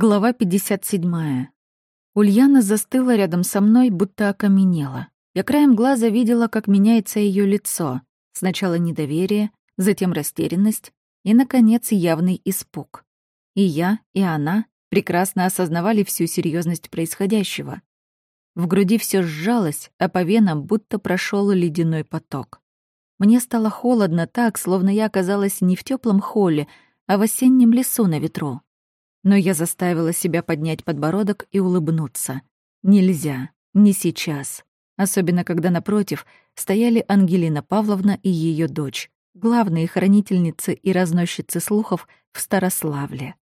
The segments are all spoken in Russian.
Глава 57. Ульяна застыла рядом со мной, будто окаменела. Я краем глаза видела, как меняется ее лицо. Сначала недоверие, затем растерянность и, наконец, явный испуг. И я, и она прекрасно осознавали всю серьезность происходящего. В груди все сжалось, а по венам будто прошел ледяной поток. Мне стало холодно так, словно я оказалась не в теплом холле, а в осеннем лесу на ветру. Но я заставила себя поднять подбородок и улыбнуться. Нельзя, не сейчас. Особенно, когда напротив стояли Ангелина Павловна и ее дочь, главные хранительницы и разносчицы слухов в Старославле.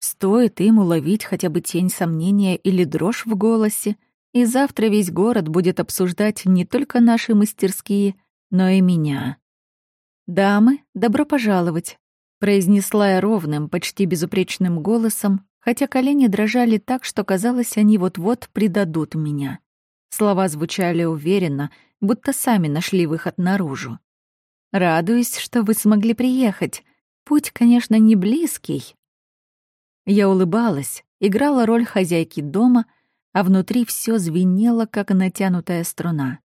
Стоит им уловить хотя бы тень сомнения или дрожь в голосе, и завтра весь город будет обсуждать не только наши мастерские, но и меня. «Дамы, добро пожаловать!» Произнесла я ровным, почти безупречным голосом, хотя колени дрожали так, что казалось, они вот-вот предадут меня. Слова звучали уверенно, будто сами нашли выход наружу. «Радуюсь, что вы смогли приехать. Путь, конечно, не близкий». Я улыбалась, играла роль хозяйки дома, а внутри все звенело, как натянутая струна.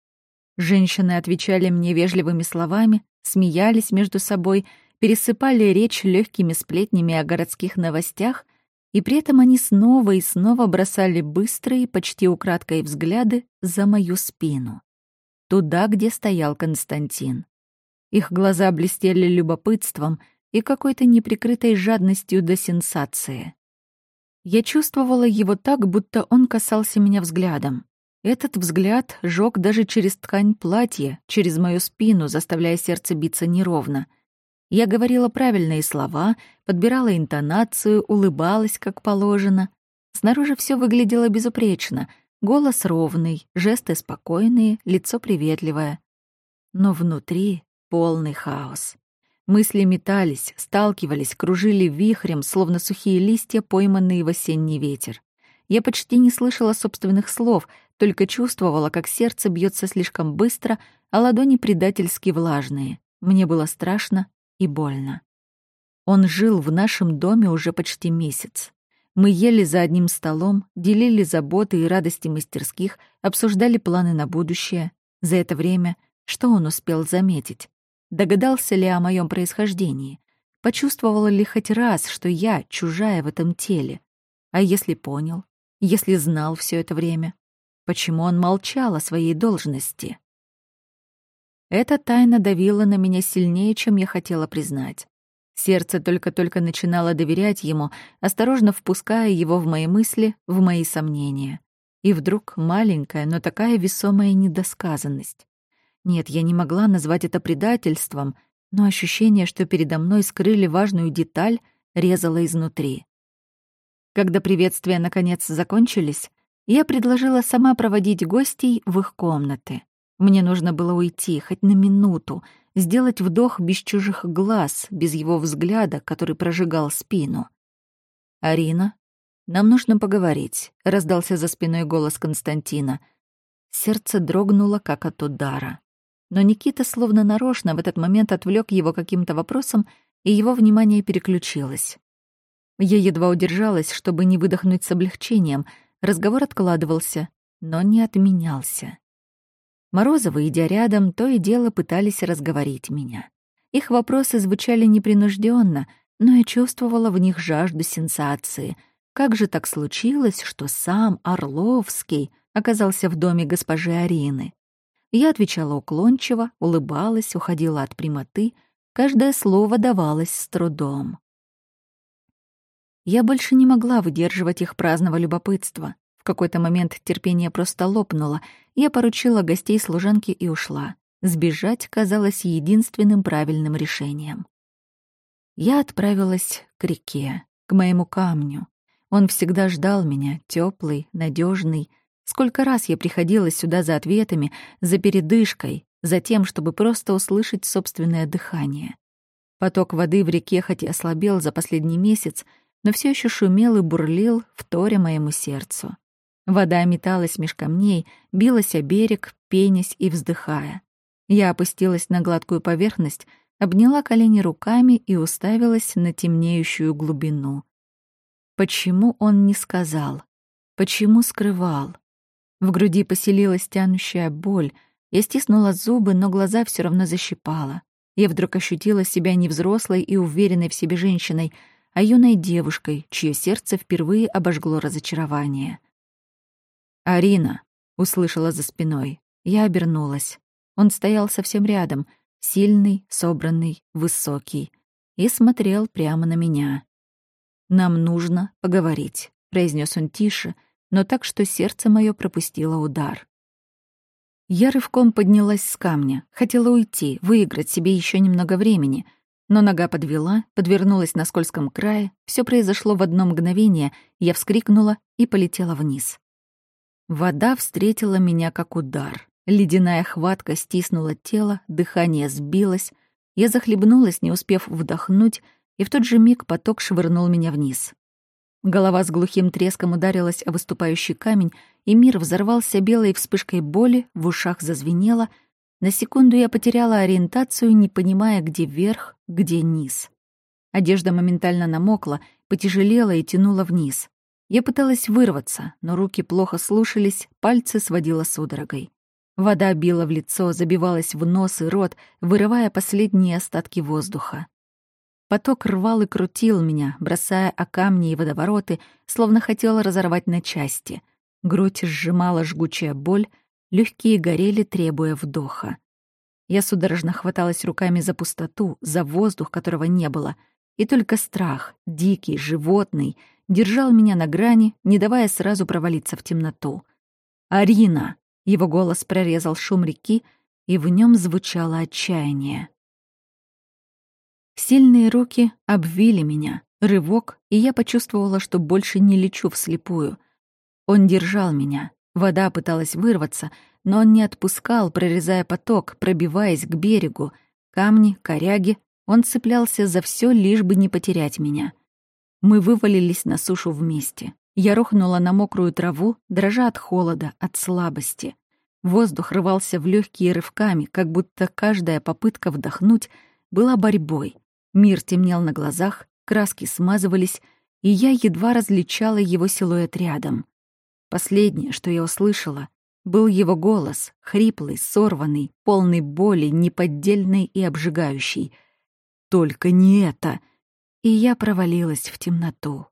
Женщины отвечали мне вежливыми словами, смеялись между собой — пересыпали речь легкими сплетнями о городских новостях, и при этом они снова и снова бросали быстрые, почти украдкой взгляды за мою спину. Туда, где стоял Константин. Их глаза блестели любопытством и какой-то неприкрытой жадностью до сенсации. Я чувствовала его так, будто он касался меня взглядом. Этот взгляд жёг даже через ткань платья, через мою спину, заставляя сердце биться неровно — я говорила правильные слова, подбирала интонацию, улыбалась, как положено. Снаружи все выглядело безупречно. Голос ровный, жесты спокойные, лицо приветливое. Но внутри полный хаос. Мысли метались, сталкивались, кружили вихрем, словно сухие листья, пойманные в осенний ветер. Я почти не слышала собственных слов, только чувствовала, как сердце бьется слишком быстро, а ладони предательски влажные. Мне было страшно и больно. Он жил в нашем доме уже почти месяц. Мы ели за одним столом, делили заботы и радости мастерских, обсуждали планы на будущее. За это время что он успел заметить? Догадался ли о моем происхождении? Почувствовал ли хоть раз, что я чужая в этом теле? А если понял? Если знал все это время? Почему он молчал о своей должности? Эта тайна давила на меня сильнее, чем я хотела признать. Сердце только-только начинало доверять ему, осторожно впуская его в мои мысли, в мои сомнения. И вдруг маленькая, но такая весомая недосказанность. Нет, я не могла назвать это предательством, но ощущение, что передо мной скрыли важную деталь, резало изнутри. Когда приветствия наконец закончились, я предложила сама проводить гостей в их комнаты. Мне нужно было уйти, хоть на минуту, сделать вдох без чужих глаз, без его взгляда, который прожигал спину. «Арина, нам нужно поговорить», — раздался за спиной голос Константина. Сердце дрогнуло, как от удара. Но Никита словно нарочно в этот момент отвлек его каким-то вопросом, и его внимание переключилось. Я едва удержалась, чтобы не выдохнуть с облегчением. Разговор откладывался, но не отменялся. Морозовы, идя рядом, то и дело пытались разговорить меня. Их вопросы звучали непринужденно, но я чувствовала в них жажду сенсации. Как же так случилось, что сам Орловский оказался в доме госпожи Арины? Я отвечала уклончиво, улыбалась, уходила от прямоты, каждое слово давалось с трудом. Я больше не могла выдерживать их праздного любопытства какой-то момент терпение просто лопнуло. Я поручила гостей служанке и ушла. Сбежать казалось единственным правильным решением. Я отправилась к реке, к моему камню. Он всегда ждал меня, теплый, надежный. Сколько раз я приходила сюда за ответами, за передышкой, за тем, чтобы просто услышать собственное дыхание. Поток воды в реке хоть и ослабел за последний месяц, но все еще шумел и бурлил, вторя моему сердцу. Вода металась меж камней, билась о берег, пенясь и вздыхая. Я опустилась на гладкую поверхность, обняла колени руками и уставилась на темнеющую глубину. Почему он не сказал? Почему скрывал? В груди поселилась тянущая боль. Я стиснула зубы, но глаза все равно защипала. Я вдруг ощутила себя не взрослой и уверенной в себе женщиной, а юной девушкой, чье сердце впервые обожгло разочарование. «Арина!» — услышала за спиной. Я обернулась. Он стоял совсем рядом, сильный, собранный, высокий, и смотрел прямо на меня. «Нам нужно поговорить», — произнес он тише, но так, что сердце мое пропустило удар. Я рывком поднялась с камня, хотела уйти, выиграть себе еще немного времени, но нога подвела, подвернулась на скользком крае, все произошло в одно мгновение, я вскрикнула и полетела вниз. Вода встретила меня как удар. Ледяная хватка стиснула тело, дыхание сбилось, я захлебнулась, не успев вдохнуть, и в тот же миг поток швырнул меня вниз. Голова с глухим треском ударилась о выступающий камень, и мир взорвался белой вспышкой боли, в ушах зазвенело. На секунду я потеряла ориентацию, не понимая, где верх, где низ. Одежда моментально намокла, потяжелела и тянула вниз. Я пыталась вырваться, но руки плохо слушались, пальцы сводила судорогой. Вода била в лицо, забивалась в нос и рот, вырывая последние остатки воздуха. Поток рвал и крутил меня, бросая о камни и водовороты, словно хотел разорвать на части. Грудь сжимала жгучая боль, легкие горели, требуя вдоха. Я судорожно хваталась руками за пустоту, за воздух, которого не было, и только страх, дикий, животный, держал меня на грани, не давая сразу провалиться в темноту. «Арина!» — его голос прорезал шум реки, и в нем звучало отчаяние. Сильные руки обвили меня, рывок, и я почувствовала, что больше не лечу вслепую. Он держал меня. Вода пыталась вырваться, но он не отпускал, прорезая поток, пробиваясь к берегу. Камни, коряги. Он цеплялся за все, лишь бы не потерять меня. Мы вывалились на сушу вместе. Я рухнула на мокрую траву, дрожа от холода, от слабости. Воздух рвался в легкие рывками, как будто каждая попытка вдохнуть была борьбой. Мир темнел на глазах, краски смазывались, и я едва различала его силуэт рядом. Последнее, что я услышала, был его голос, хриплый, сорванный, полный боли, неподдельный и обжигающий. «Только не это!» И я провалилась в темноту.